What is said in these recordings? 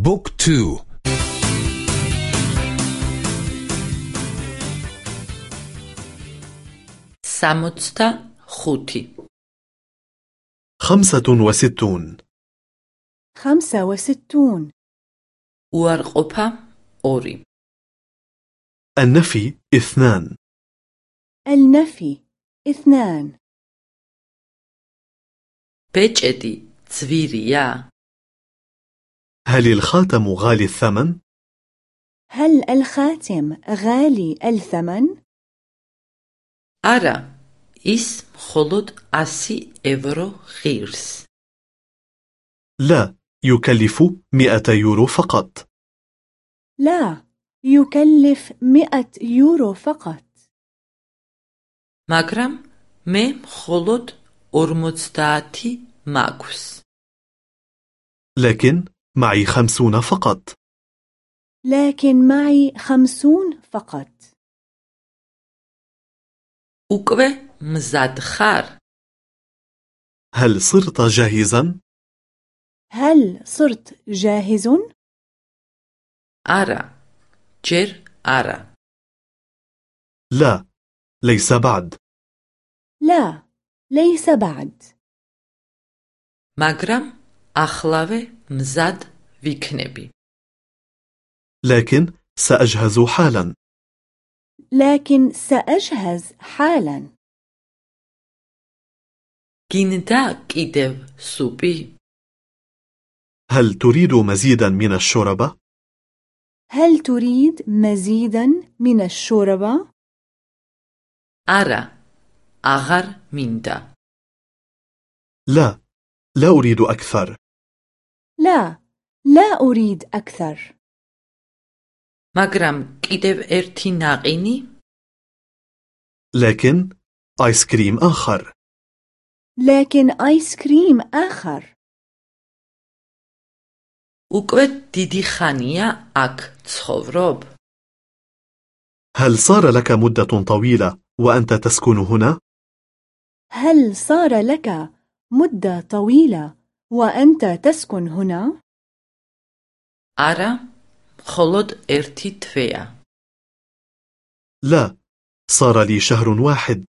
Book two. სამოცდახუთი. خمسة وستون. خمسة وستون. უარყოფა ორი. النفي اثنان. النفي اثنان. بيجدي زويريا هل الخاتم غالي الثمن؟ هل الخاتم غالي الثمن؟ أرى ის მხოლოდ 100 ევრო ღირს. لا يكلف مئة يورو فقط لا يكلف مئة يورو فقط მაგრამ მე მხოლოდ 50 მაქვს. لكن معي خمسون فقط لكن معي خمسون فقط უკვე მზად ხარ? هل صرت جاهزا؟ هل صرت جاهز؟ არა. ჯერ არა. لا ليس بعد لا ليس بعد მაგრამ ახლავე მზად ვიქნები. لكن سأجهز حالا لكن سأجهز حالا გინდა კიდევ სუპი? هل تريد مزيدا من الشوربة؟ هل تريد مزيدا من الشوربة؟ არა. აღარ მინდა. لا لا أريد أكثر لا لا أريد أكثر მაგრამ კიდევ ერთი ناقيني؟ لكن آيس كريم آخر لكن آيس كريم آخر უკვე დიდი ხანია აქ ცხოვრობ? هل صار لك مدة طويلة وأنت تسكن هنا؟ هل صار لك مدة طويلة وأنت تسكن هنا؟ არა, მხოლოდ ერთი თვეა. لا صار لي شهر واحد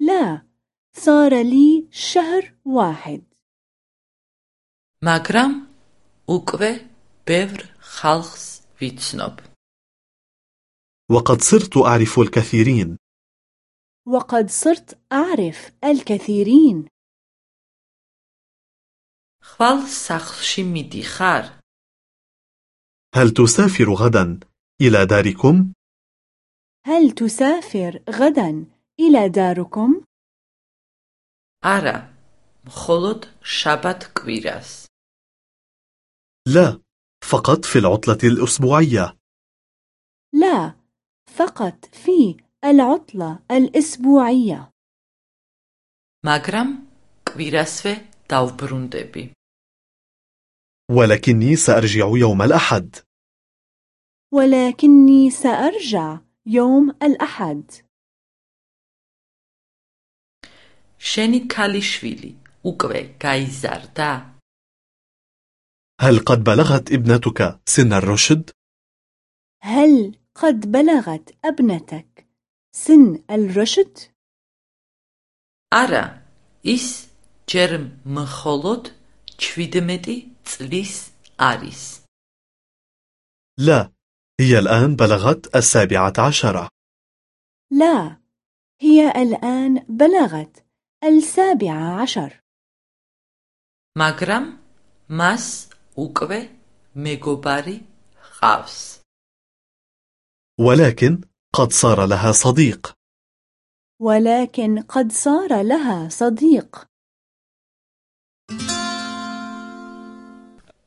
لا صار لي شهر واحد მაგრამ უკვე ბევრ ხალხს ვიცნობ. وقد صرت أعرف الكثيرين وقد صرت أعرف الكثيرين ხვალ სახლში მიდიხარ? هل تسافر غدا إلى داركم؟ هل تسافر غدا إلى داركم؟ არა, მხოლოდ შაბათ კვირას. لا فقط في العطلة الأسبوعية لا فقط في العطلة الأسبوعية მაგრამ კვირასვე დავბრუნდები. ولكني سأرجع يوم الأحد ولكني سأرجع يوم الأحد შენი ქალიშვილი უკვე გაიზარდა? هل قد بلغت ابنتك سن الرشد؟ هل قد بلغت ابنتك سن الرشد؟ არა, ის ჯერ მხოლოდ 17 წლის არის. لا هي الآن بلغت السابعة عشرة لا هي الآن بلغت السابعة عشر მაგრამ მას უკვე მეგობარი ჰყავს. ولكن قد صار لها صديق ولكن قد صار لها صديق